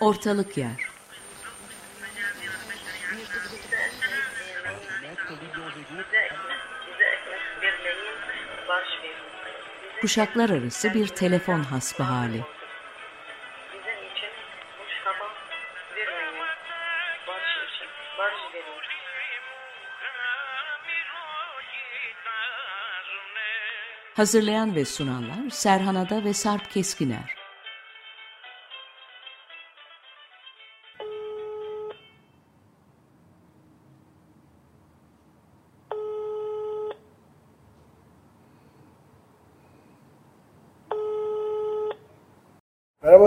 Ortalık yer. Kuşaklar arası bir telefon barış verin. Hazırlayan ve sunanlar Serhan Ada ve Sarp Keskiner.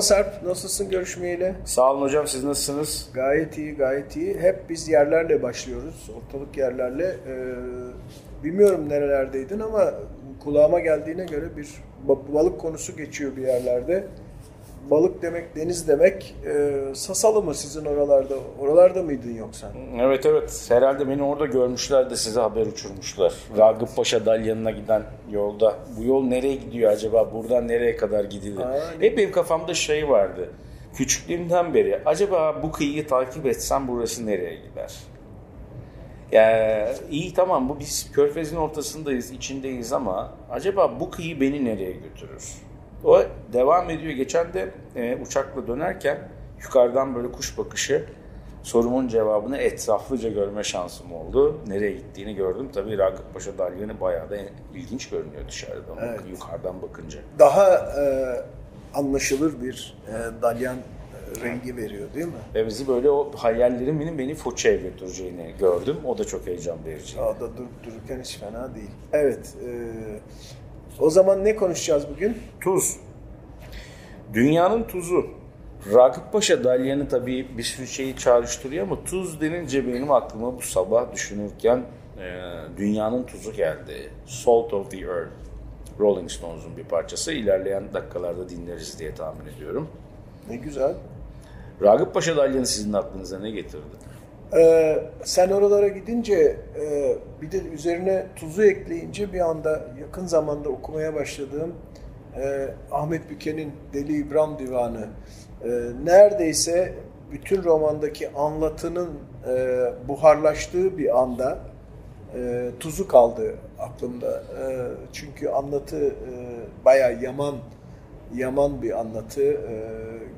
Sarp, nasılsın görüşmeyeli? Sağ olun hocam siz nasılsınız? Gayet iyi, gayet iyi. Hep biz yerlerle başlıyoruz, ortalık yerlerle. Ee, bilmiyorum nerelerdeydin ama kulağıma geldiğine göre bir ba- balık konusu geçiyor bir yerlerde. Balık demek, deniz demek. Ee, Sasalı mı sizin oralarda? Oralarda mıydın yoksa? Evet evet herhalde beni orada görmüşler de size haber uçurmuşlar. Ragıp Paşa Dalyanı'na giden yolda. Bu yol nereye gidiyor acaba? Buradan nereye kadar gidilir? Hep benim kafamda şey vardı. Küçüklüğümden beri acaba bu kıyıyı takip etsem burası nereye gider? Ya iyi tamam bu biz körfezin ortasındayız, içindeyiz ama acaba bu kıyı beni nereye götürür? O devam ediyor. Geçen de e, uçakla dönerken yukarıdan böyle kuş bakışı sorumun cevabını etraflıca görme şansım oldu. Nereye gittiğini gördüm. Tabii Ragıp Paşa Dalyanı bayağı da ilginç görünüyor dışarıdan, Evet. yukarıdan bakınca. Daha e, anlaşılır bir e, dalyan e, rengi veriyor değil mi? Ve bizi böyle o hayallerimin beni Foça'ya götüreceğini gördüm. O da çok heyecan verici. Daha da durup dururken hiç fena değil. Evet, e, o zaman ne konuşacağız bugün? Tuz. Dünyanın tuzu. Ragıp Paşa Dalyanı tabii bir sürü şeyi çağrıştırıyor ama tuz denince benim aklıma bu sabah düşünürken e, dünyanın tuzu geldi. Salt of the Earth. Rolling Stones'un bir parçası. İlerleyen dakikalarda dinleriz diye tahmin ediyorum. Ne güzel. Ragıp Paşa Dalyanı sizin aklınıza ne getirdi? Ee, sen oralara gidince e, bir de üzerine tuzu ekleyince bir anda yakın zamanda okumaya başladığım e, Ahmet Büke'nin Deli İbrahim Divanı e, neredeyse bütün romandaki anlatının e, buharlaştığı bir anda e, tuzu kaldı aklımda. E, çünkü anlatı e, bayağı yaman yaman bir anlatı e,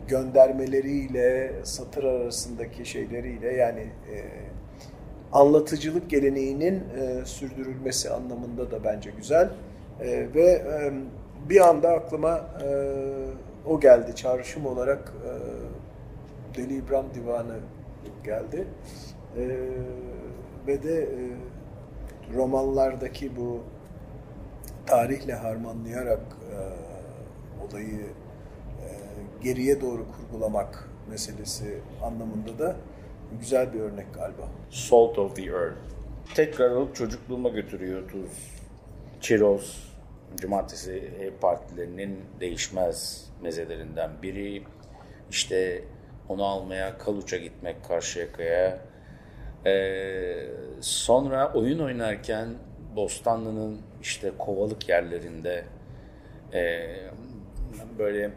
göndermeleriyle satır arasındaki şeyleriyle yani e, anlatıcılık geleneğinin e, sürdürülmesi anlamında da bence güzel. E, ve e, bir anda aklıma e, o geldi. Çağrışım olarak e, Deli İbrahim Divanı geldi. E, ve de e, romanlardaki bu tarihle harmanlayarak e, olayı geriye doğru kurgulamak meselesi anlamında da güzel bir örnek galiba. Salt of the Earth. Tekrar alıp çocukluğuma götürüyor tuz. Çiroz, cumartesi partilerinin değişmez mezelerinden biri. İşte onu almaya Kaluç'a gitmek Karşıyaka'ya. Ee, sonra oyun oynarken Bostanlı'nın işte kovalık yerlerinde e, böyle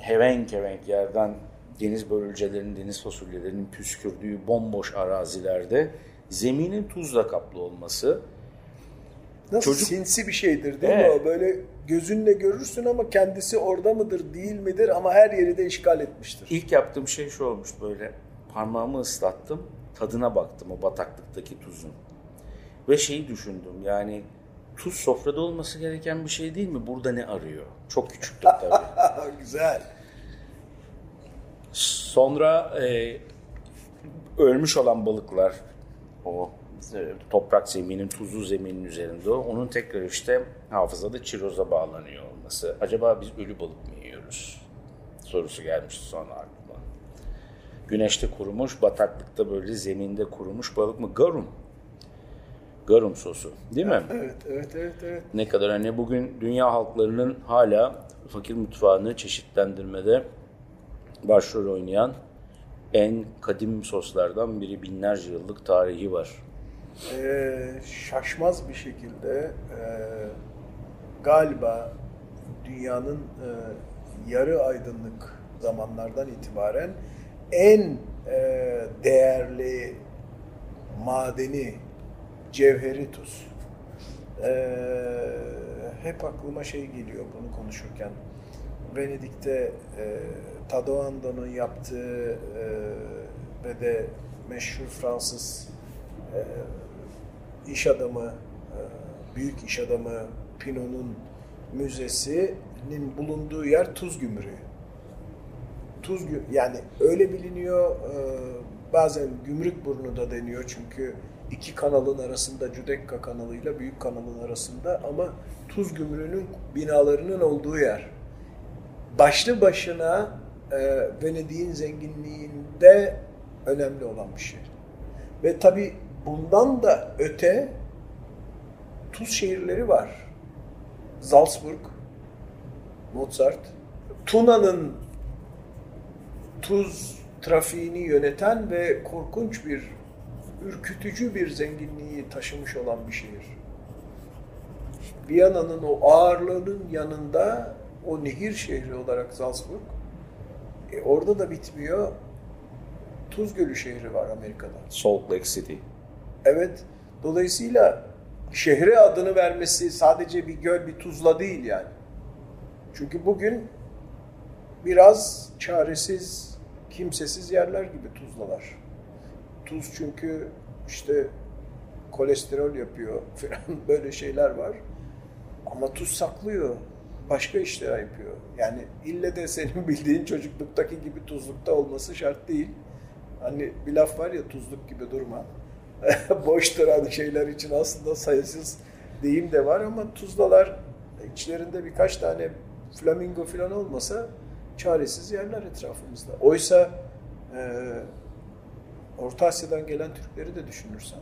hevenk hevenk yerden deniz börülcelerinin, deniz fasulyelerinin püskürdüğü bomboş arazilerde zeminin tuzla kaplı olması. Nasıl Çocuk- sinsi bir şeydir değil mi Evet. o? Böyle gözünle görürsün ama kendisi orada mıdır değil midir? Ama her yeri de işgal etmiştir. İlk yaptığım şey şu olmuş böyle. Parmağımı ıslattım tadına baktım o bataklıktaki tuzun. Ve şeyi düşündüm yani tuz sofrada olması gereken bir şey değil mi? Burada ne arıyor? Çok küçüktüm tabii güzel. Sonra e, ölmüş olan balıklar o e, toprak zeminin, tuzlu zeminin üzerinde. Onun tekrar işte hafızada çiroza bağlanıyor olması. Acaba biz ölü balık mı yiyoruz? Sorusu gelmişti sonra aklıma. Güneşte kurumuş, bataklıkta böyle zeminde kurumuş balık mı? Garum. Garum sosu değil mi? Evet, evet, evet, evet. ne kadar hani bugün dünya halklarının hala fakir mutfağını çeşitlendirmede başrol oynayan en kadim soslardan biri binlerce yıllık tarihi var. Ee, şaşmaz bir şekilde e, galiba dünyanın e, yarı aydınlık zamanlardan itibaren en e, değerli madeni cevheri tuz. E, hep aklıma şey geliyor bunu konuşurken. Venedik'te e, Tadoando'nun yaptığı e, ve de meşhur Fransız e, iş adamı, e, büyük iş adamı Pinot'un müzesinin bulunduğu yer Tuz Gümrüğü. Tuz yani öyle biliniyor e, bazen Gümrük Burnu da deniyor çünkü iki kanalın arasında Cudekka kanalıyla Büyük kanalın arasında ama Tuz Gümrüğü'nün binalarının olduğu yer. Başlı başına e, Venedik'in zenginliğinde önemli olan bir şey. Ve tabi bundan da öte tuz şehirleri var. Salzburg, Mozart, Tuna'nın tuz trafiğini yöneten ve korkunç bir, ürkütücü bir zenginliği taşımış olan bir şehir. Viyana'nın o ağırlığının yanında o nehir şehri olarak Salzburg, e, orada da bitmiyor. Tuz Gölü şehri var Amerika'da. Salt Lake City. Evet. Dolayısıyla şehre adını vermesi sadece bir göl, bir tuzla değil yani. Çünkü bugün biraz çaresiz, kimsesiz yerler gibi tuzlalar. Tuz çünkü işte kolesterol yapıyor falan böyle şeyler var. Ama tuz saklıyor. Başka işler yapıyor. Yani ille de senin bildiğin çocukluktaki gibi tuzlukta olması şart değil. Hani bir laf var ya tuzluk gibi durma. Boş duran şeyler için aslında sayısız deyim de var ama tuzlalar içlerinde birkaç tane flamingo falan olmasa çaresiz yerler etrafımızda. Oysa e, Orta Asya'dan gelen Türkleri de düşünürsen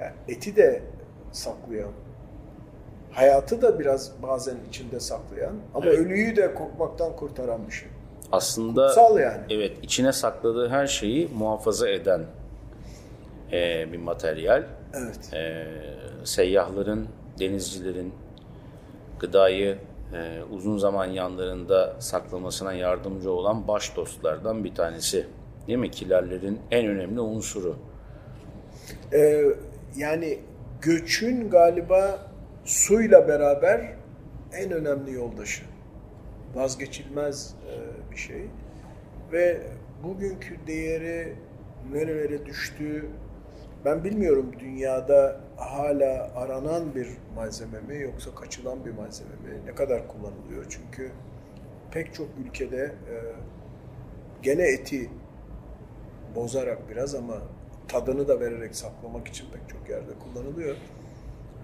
yani eti de saklayan, hayatı da biraz bazen içinde saklayan ama Evet. ölüyü de kokmaktan kurtaran bir şey. Aslında Kutsal yani. evet içine sakladığı her şeyi muhafaza eden e, bir materyal. Evet. E, seyyahların, denizcilerin gıdayı e, uzun zaman yanlarında saklamasına yardımcı olan baş dostlardan bir tanesi. Değil mi? Kilerlerin en önemli unsuru. Ee, yani göçün galiba suyla beraber en önemli yoldaşı. Vazgeçilmez e, bir şey. Ve bugünkü değeri nerelere düştü ben bilmiyorum dünyada hala aranan bir malzeme mi yoksa kaçılan bir malzeme mi? Ne kadar kullanılıyor? Çünkü pek çok ülkede e, gene eti bozarak biraz ama tadını da vererek saklamak için pek çok yerde kullanılıyor.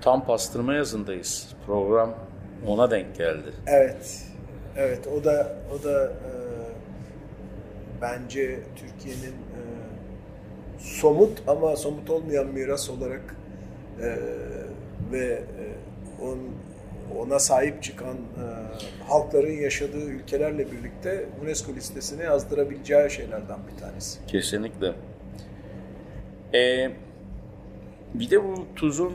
Tam pastırma yazındayız. Program ona denk geldi. Evet. Evet o da o da e, bence Türkiye'nin e, somut ama somut olmayan miras olarak e, ve e, on, ona sahip çıkan e, halkların yaşadığı ülkelerle birlikte UNESCO listesine yazdırabileceği şeylerden bir tanesi. Kesinlikle. Ee, bir de bu tuzun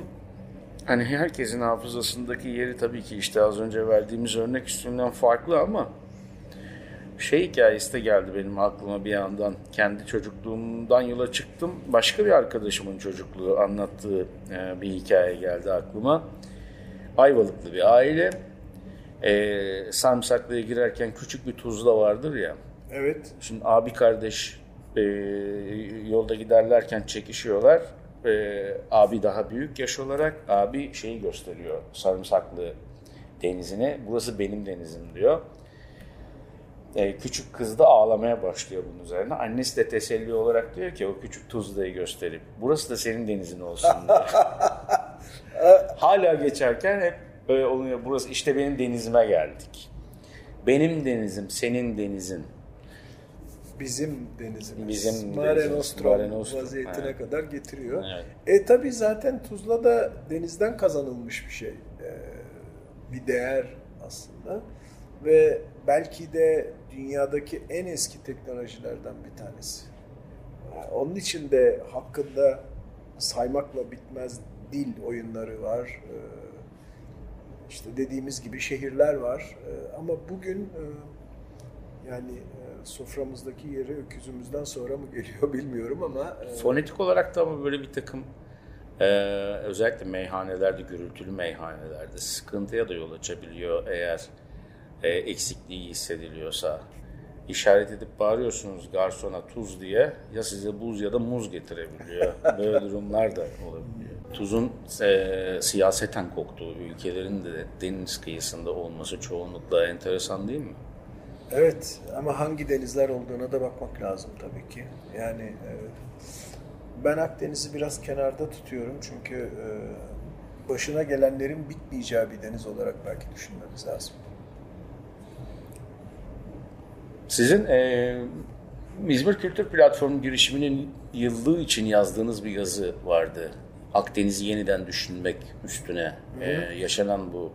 hani herkesin hafızasındaki yeri tabii ki işte az önce verdiğimiz örnek üstünden farklı ama şey hikayesi de geldi benim aklıma bir yandan. Kendi çocukluğumdan yola çıktım. Başka bir arkadaşımın çocukluğu anlattığı e, bir hikaye geldi aklıma. Ayvalıklı bir aile. E, Sarımsaklı'ya girerken küçük bir tuzla vardır ya. Evet. Şimdi abi kardeş e, yolda giderlerken çekişiyorlar. E, abi daha büyük yaş olarak abi şeyi gösteriyor sarımsaklı denizine. Burası benim denizim diyor. E, küçük kız da ağlamaya başlıyor bunun üzerine. Annesi de teselli olarak diyor ki o küçük tuzlayı gösterip burası da senin denizin olsun diyor. Hala geçerken hep böyle oluyor. Burası işte benim denizime geldik. Benim denizim, senin denizin. Bizim denizimiz. Bizim Mare Nostrum vaziyetine evet. kadar getiriyor. Evet. E tabi zaten Tuzla da denizden kazanılmış bir şey. Ee, bir değer aslında. Ve belki de dünyadaki en eski teknolojilerden bir tanesi. Ee, Onun için de hakkında saymakla bitmez dil oyunları var. Ee, İşte dediğimiz gibi şehirler var. Ee, Ama bugün e, Yani e, soframızdaki yeri öküzümüzden sonra mı geliyor bilmiyorum ama e, Fonetik olarak da ama böyle bir takım e, özellikle meyhanelerde, gürültülü meyhanelerde sıkıntıya da yol açabiliyor eğer e, eksikliği hissediliyorsa. İşaret edip bağırıyorsunuz garsona tuz diye ya size buz ya da muz getirebiliyor. Böyle durumlar da olabiliyor. Tuzun e, siyaseten koktuğu ülkelerin de deniz kıyısında olması çoğunlukla enteresan değil mi? Evet ama hangi denizler olduğuna da bakmak lazım tabii ki. Yani e, ben Akdeniz'i biraz kenarda tutuyorum çünkü e, başına gelenlerin bitmeyeceği bir deniz olarak belki düşünmemiz lazım. Sizin e, İzmir Kültür Platformu girişiminin yıllığı için yazdığınız bir yazı vardı. Akdeniz'i yeniden düşünmek üstüne e, yaşanan bu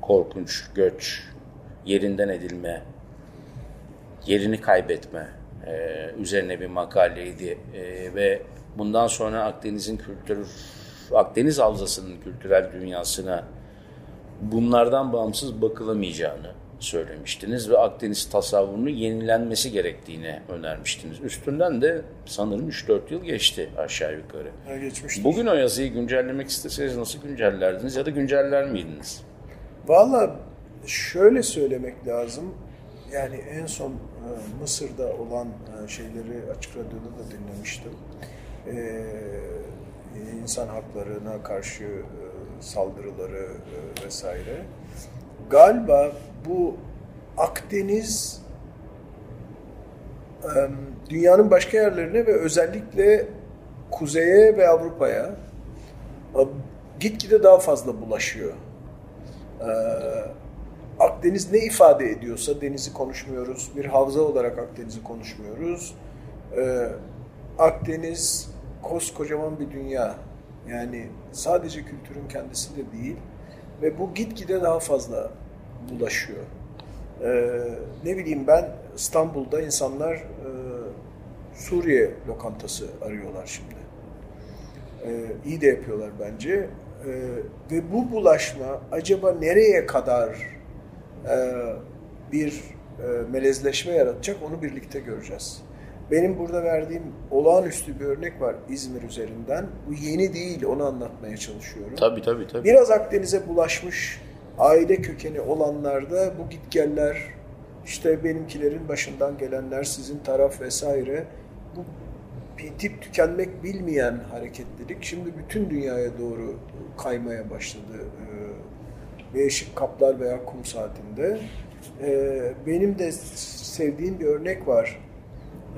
korkunç göç, yerinden edilme, yerini kaybetme e, üzerine bir makaleydi. E, ve bundan sonra Akdeniz'in kültür Akdeniz Havzası'nın kültürel dünyasına bunlardan bağımsız bakılamayacağını söylemiştiniz ve Akdeniz tasavvurunu yenilenmesi gerektiğini önermiştiniz. Üstünden de sanırım 3-4 yıl geçti aşağı yukarı. Ha, geçmiştir. Bugün o yazıyı güncellemek isteseniz nasıl güncellerdiniz ya da günceller miydiniz? Valla şöyle söylemek lazım. Yani en son e, Mısır'da olan e, şeyleri açık radyoda da dinlemiştim. E, insan haklarına karşı e, saldırıları vesaire. Galiba bu Akdeniz e, dünyanın başka yerlerine ve özellikle kuzeye ve Avrupa'ya e, gitgide daha fazla bulaşıyor. Ee, Akdeniz ne ifade ediyorsa denizi konuşmuyoruz. Bir havza olarak Akdeniz'i konuşmuyoruz. Ee, Akdeniz koskocaman bir dünya. Yani sadece kültürün kendisi de değil. Ve bu gitgide daha fazla bulaşıyor. Ee, ne bileyim ben İstanbul'da insanlar e, Suriye lokantası arıyorlar şimdi. Ee, iyi de yapıyorlar bence. Ee, ve bu bulaşma acaba nereye kadar e, bir e, melezleşme yaratacak onu birlikte göreceğiz. Benim burada verdiğim olağanüstü bir örnek var İzmir üzerinden. Bu yeni değil, onu anlatmaya çalışıyorum. Tabii tabii tabii. Biraz Akdeniz'e bulaşmış aile kökeni olanlarda bu gitgeller, işte benimkilerin başından gelenler, sizin taraf vesaire bu bitip tükenmek bilmeyen hareketlilik şimdi bütün dünyaya doğru kaymaya başladı. Ee, Değişik kaplar veya kum saatinde. Ee, Benim de sevdiğim bir örnek var.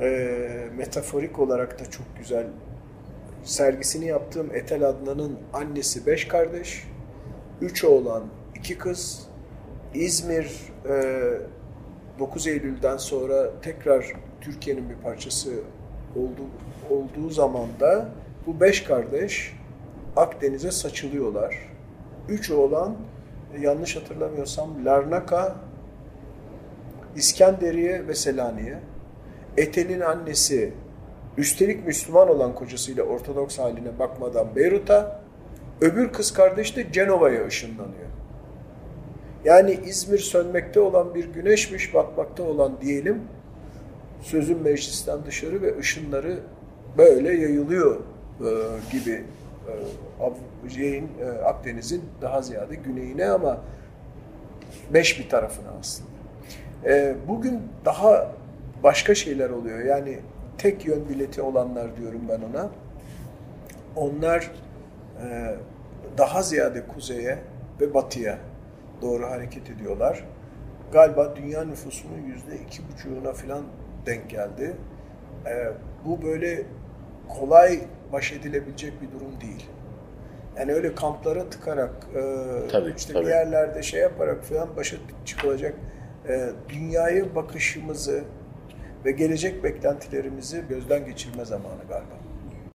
Ee, Metaforik olarak da çok güzel. Sergisini yaptığım Etel Adnan'ın annesi beş kardeş, üç oğlan, iki kız. İzmir e, 9 Eylül'den sonra tekrar Türkiye'nin bir parçası olduğu, olduğu zaman da bu beş kardeş Akdeniz'e saçılıyorlar. Üç oğlan e, yanlış hatırlamıyorsam Larnaka, İskenderiye ve Selanik'e. Etel'in annesi üstelik Müslüman olan kocasıyla Ortodoks haline bakmadan Beyrut'a, öbür kız kardeş de Cenova'ya ışınlanıyor. Yani İzmir sönmekte olan bir güneşmiş, batmakta olan diyelim, sözün meclisten dışarı ve ışınları böyle yayılıyor e, gibi e, e, Akdeniz'in daha ziyade güneyine ama beş bir tarafına aslında. E, bugün daha başka şeyler oluyor. Yani tek yön bileti olanlar diyorum ben ona. Onlar e, daha ziyade kuzeye ve batıya doğru hareket ediyorlar. Galiba dünya nüfusunun yüzde iki buçuğuna falan denk geldi. E, bu böyle kolay baş edilebilecek bir durum değil. Yani öyle kamplara tıkarak, e, Tabii, işte tabii. bir yerlerde şey yaparak falan başa çıkılacak e, dünyaya bakışımızı ve gelecek beklentilerimizi gözden geçirme zamanı galiba.